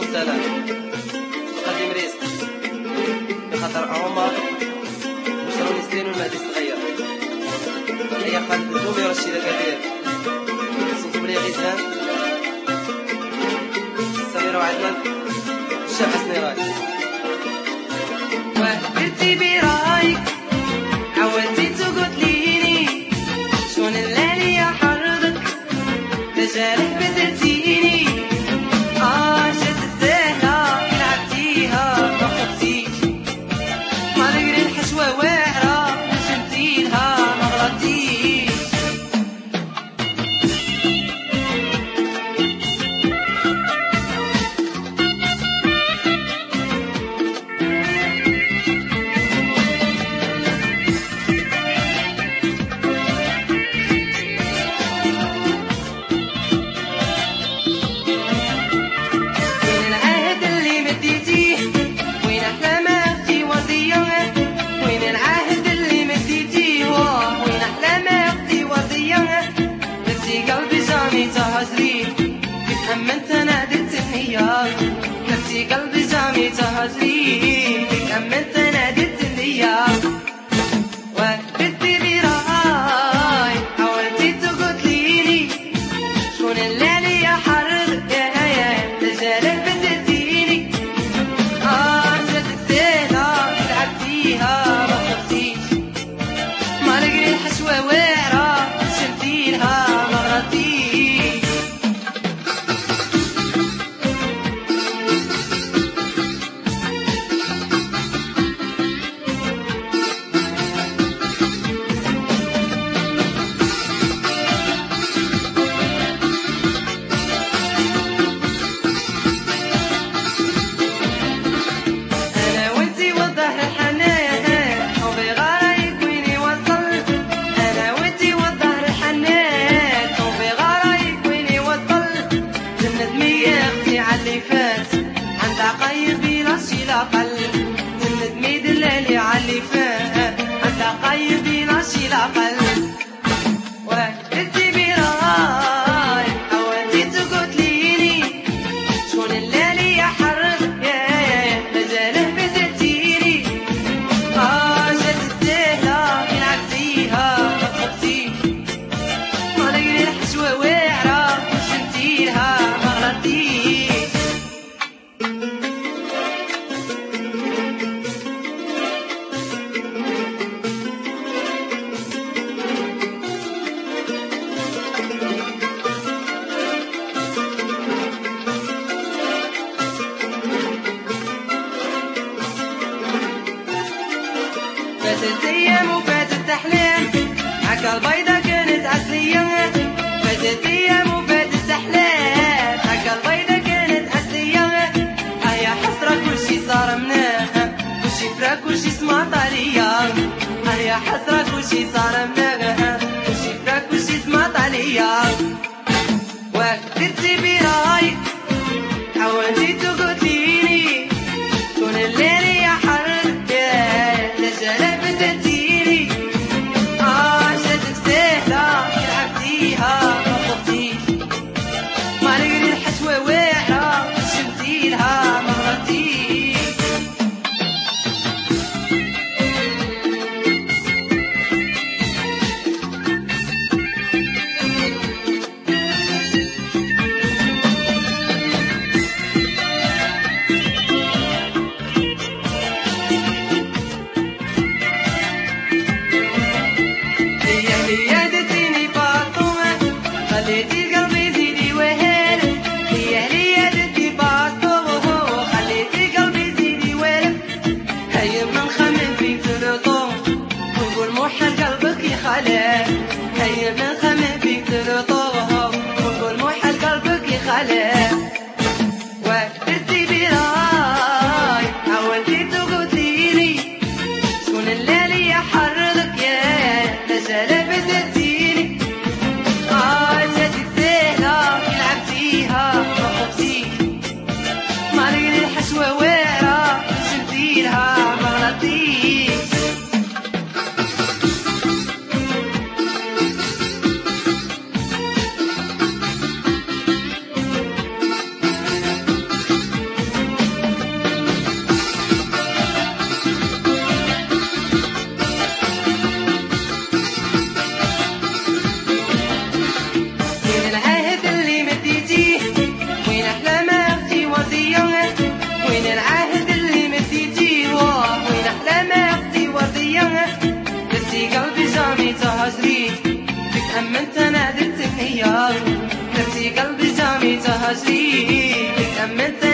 والسلام قديم ريس. بخاطر عمر. وشرو نسلين والمهدي الصغير. يا قد الدومي رشيدة كبير صوت بلي غيزان حزين لك أما أنت نادتني يا وقفتني رعاي حاولتي تقتليني شلون الليل يا حرر يا يا لجالك بتديني آه شدتيها تعبتيها ما خفتيش ما رجلي الحشوة وين؟ فاتت أيام وفاتت احلام معاك البيضة كانت عسلية فاتت أيام وفاتت احلام معاك البيضة كانت عسلية هيا حسرة كل شي صار مناها كلشي فرا كل شي سمعت عليا هيا حسرة كل شي صار مناها نادت النيار